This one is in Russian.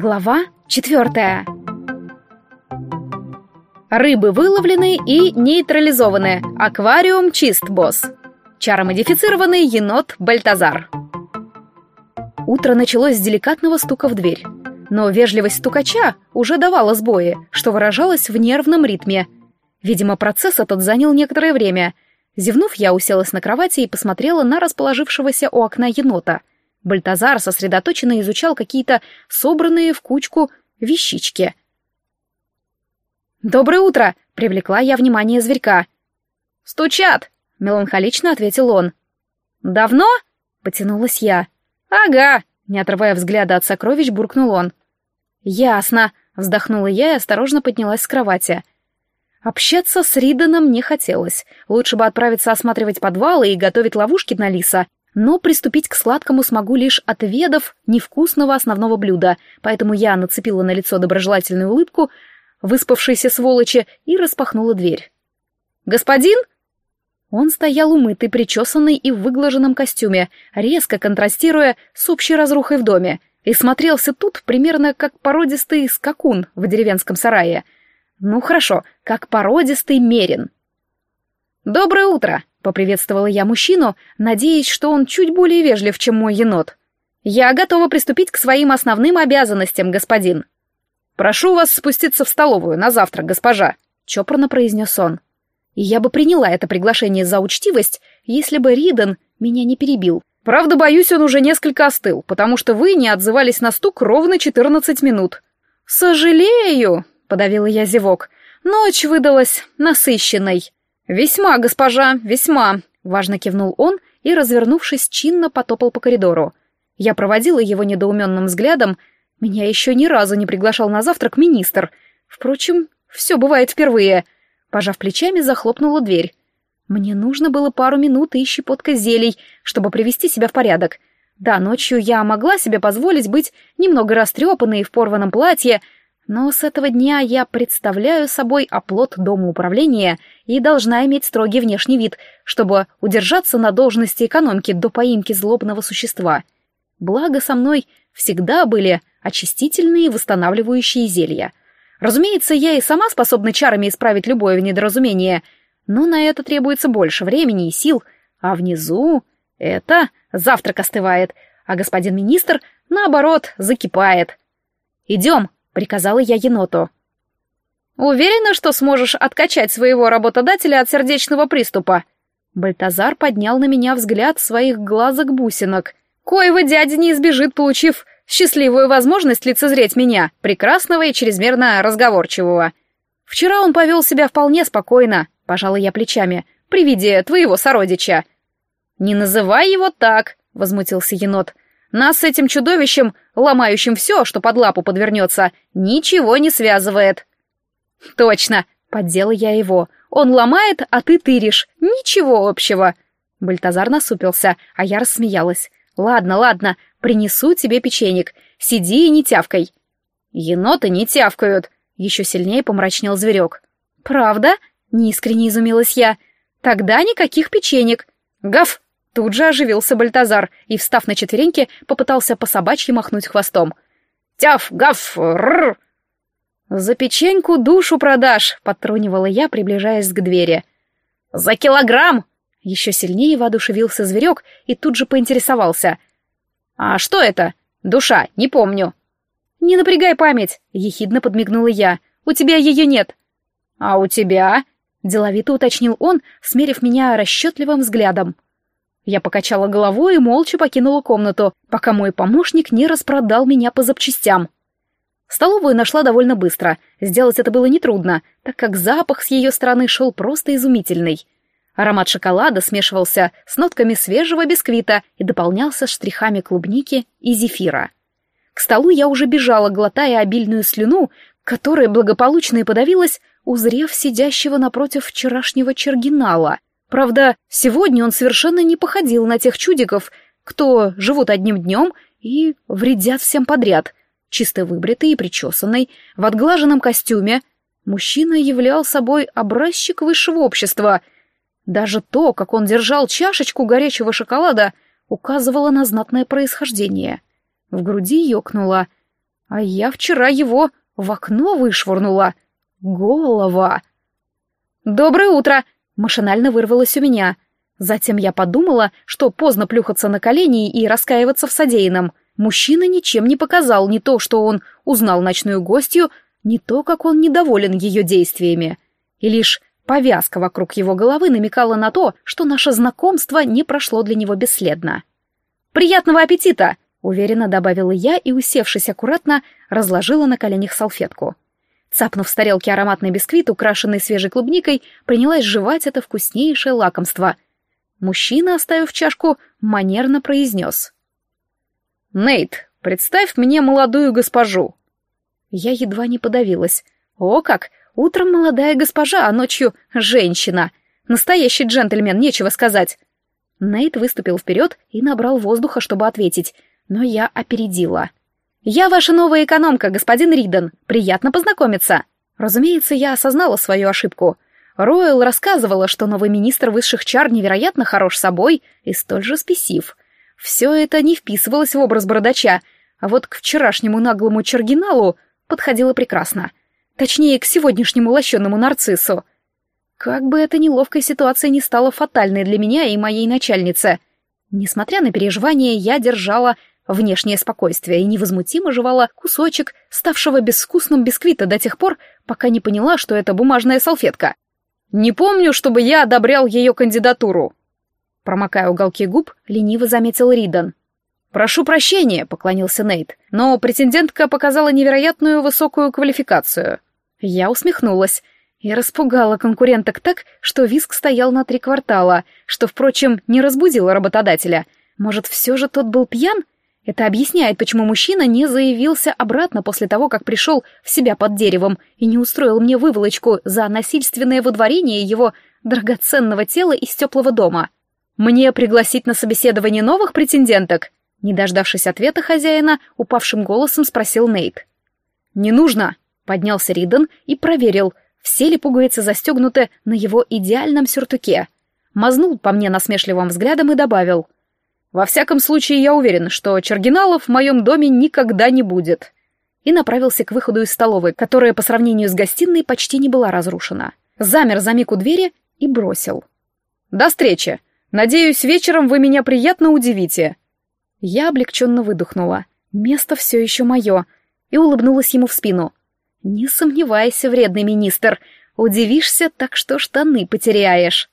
Глава четвертая. Рыбы выловлены и нейтрализованы. Аквариум чист, босс. Чаромодифицированный енот Бальтазар. Утро началось с деликатного стука в дверь. Но вежливость стукача уже давала сбои, что выражалось в нервном ритме. Видимо, процесс этот занял некоторое время. Зевнув, я уселась на кровати и посмотрела на расположившегося у окна енота — Бальтазар сосредоточенно изучал какие-то собранные в кучку вещички. «Доброе утро!» — привлекла я внимание зверька. «Стучат!» — меланхолично ответил он. «Давно?» — потянулась я. «Ага!» — не отрывая взгляда от сокровищ, буркнул он. «Ясно!» — вздохнула я и осторожно поднялась с кровати. Общаться с Риданом не хотелось. Лучше бы отправиться осматривать подвалы и готовить ловушки на лиса, но приступить к сладкому смогу лишь отведав невкусного основного блюда, поэтому я нацепила на лицо доброжелательную улыбку, выспавшейся сволочи, и распахнула дверь. «Господин?» Он стоял умытый, причесанный и в выглаженном костюме, резко контрастируя с общей разрухой в доме, и смотрелся тут примерно как породистый скакун в деревенском сарае. Ну хорошо, как породистый мерин. «Доброе утро!» — поприветствовала я мужчину, надеясь, что он чуть более вежлив, чем мой енот. «Я готова приступить к своим основным обязанностям, господин». «Прошу вас спуститься в столовую на завтрак, госпожа», — чопорно произнес он. И я бы приняла это приглашение за учтивость, если бы Риден меня не перебил. Правда, боюсь, он уже несколько остыл, потому что вы не отзывались на стук ровно четырнадцать минут. «Сожалею», — подавила я зевок, — «ночь выдалась насыщенной». «Весьма, госпожа, весьма», — важно кивнул он и, развернувшись, чинно потопал по коридору. Я проводила его недоуменным взглядом. Меня еще ни разу не приглашал на завтрак министр. Впрочем, все бывает впервые. Пожав плечами, захлопнула дверь. Мне нужно было пару минут и щепотка зелий, чтобы привести себя в порядок. Да, ночью я могла себе позволить быть немного растрепанной в порванном платье, но с этого дня я представляю собой оплот дома управления и должна иметь строгий внешний вид, чтобы удержаться на должности экономки до поимки злобного существа. Благо со мной всегда были очистительные восстанавливающие зелья. Разумеется, я и сама способна чарами исправить любое недоразумение, но на это требуется больше времени и сил, а внизу это завтрак остывает, а господин министр, наоборот, закипает. «Идем», приказала я еноту. «Уверена, что сможешь откачать своего работодателя от сердечного приступа?» Бальтазар поднял на меня взгляд своих глазок-бусинок. «Коего дядя не избежит, получив счастливую возможность лицезреть меня, прекрасного и чрезмерно разговорчивого. Вчера он повел себя вполне спокойно, пожала я плечами, при виде твоего сородича». «Не называй его так», — возмутился енот. Нас с этим чудовищем, ломающим все, что под лапу подвернется, ничего не связывает. Точно, поддела я его. Он ломает, а ты тыришь. Ничего общего. Бальтазар насупился, а я рассмеялась. Ладно, ладно, принесу тебе печенек. Сиди и не тявкай. Еноты не тявкают. Еще сильнее помрачнел зверек. Правда? Неискренне изумилась я. Тогда никаких печенек. Гав! Тут же оживился Бальтазар и, встав на четвереньки, попытался по собачьи махнуть хвостом. «Тяф! Гав! Рррр!» «За печеньку душу продашь!» — подтрунивала я, приближаясь к двери. «За килограмм!» Еще сильнее воодушевился зверек и тут же поинтересовался. «А что это? Душа, не помню». «Не напрягай память!» — ехидно подмигнула я. «У тебя ее нет». «А у тебя?» — деловито уточнил он, смерив меня расчетливым взглядом. Я покачала головой и молча покинула комнату, пока мой помощник не распродал меня по запчастям. Столовую нашла довольно быстро. Сделать это было нетрудно, так как запах с ее стороны шел просто изумительный. Аромат шоколада смешивался с нотками свежего бисквита и дополнялся штрихами клубники и зефира. К столу я уже бежала, глотая обильную слюну, которая благополучно и подавилась, узрев сидящего напротив вчерашнего чергинала — Правда, сегодня он совершенно не походил на тех чудиков, кто живут одним днем и вредят всем подряд. Чисто выбритый и причесанный, в отглаженном костюме, мужчина являл собой образчик высшего общества. Даже то, как он держал чашечку горячего шоколада, указывало на знатное происхождение. В груди ёкнуло. А я вчера его в окно вышвырнула. Голова. «Доброе утро!» — машинально вырвалось у меня. Затем я подумала, что поздно плюхаться на колени и раскаиваться в содеянном. Мужчина ничем не показал не то, что он узнал ночную гостью, не то, как он недоволен ее действиями. И лишь повязка вокруг его головы намекала на то, что наше знакомство не прошло для него бесследно. «Приятного аппетита!» — уверенно добавила я и, усевшись аккуратно, разложила на коленях салфетку. Цапнув с тарелки ароматный бисквит, украшенный свежей клубникой, принялась жевать это вкуснейшее лакомство. Мужчина, оставив чашку, манерно произнес. «Нейт, представь мне молодую госпожу». Я едва не подавилась. «О как! Утром молодая госпожа, а ночью женщина! Настоящий джентльмен, нечего сказать!» Нейт выступил вперед и набрал воздуха, чтобы ответить, но я опередила. «Я ваша новая экономка, господин Риден. Приятно познакомиться». Разумеется, я осознала свою ошибку. Ройл рассказывала, что новый министр высших чар невероятно хорош собой и столь же спесив. Все это не вписывалось в образ бородача, а вот к вчерашнему наглому Чергиналу подходило прекрасно. Точнее, к сегодняшнему лощенному нарциссу. Как бы эта неловкая ситуация не стала фатальной для меня и моей начальницы. Несмотря на переживания, я держала внешнее спокойствие и невозмутимо жевала кусочек ставшего безвкусным бисквита до тех пор, пока не поняла, что это бумажная салфетка. «Не помню, чтобы я одобрял ее кандидатуру», Промокая уголки губ, лениво заметил Ридан. «Прошу прощения», — поклонился Нейт, «но претендентка показала невероятную высокую квалификацию». Я усмехнулась и распугала конкуренток так, что виск стоял на три квартала, что, впрочем, не разбудило работодателя. Может, все же тот был пьян? Это объясняет, почему мужчина не заявился обратно после того, как пришел в себя под деревом и не устроил мне выволочку за насильственное выдворение его драгоценного тела из теплого дома. «Мне пригласить на собеседование новых претенденток?» Не дождавшись ответа хозяина, упавшим голосом спросил Нейт. «Не нужно!» — поднялся Риден и проверил, все ли пуговицы застегнуты на его идеальном сюртуке. Мазнул по мне насмешливым взглядом и добавил. «Во всяком случае, я уверен, что Чергиналов в моем доме никогда не будет». И направился к выходу из столовой, которая по сравнению с гостиной почти не была разрушена. Замер за миг у двери и бросил. «До встречи! Надеюсь, вечером вы меня приятно удивите». Я облегченно выдохнула. Место все еще мое. И улыбнулась ему в спину. «Не сомневайся, вредный министр. Удивишься, так что штаны потеряешь».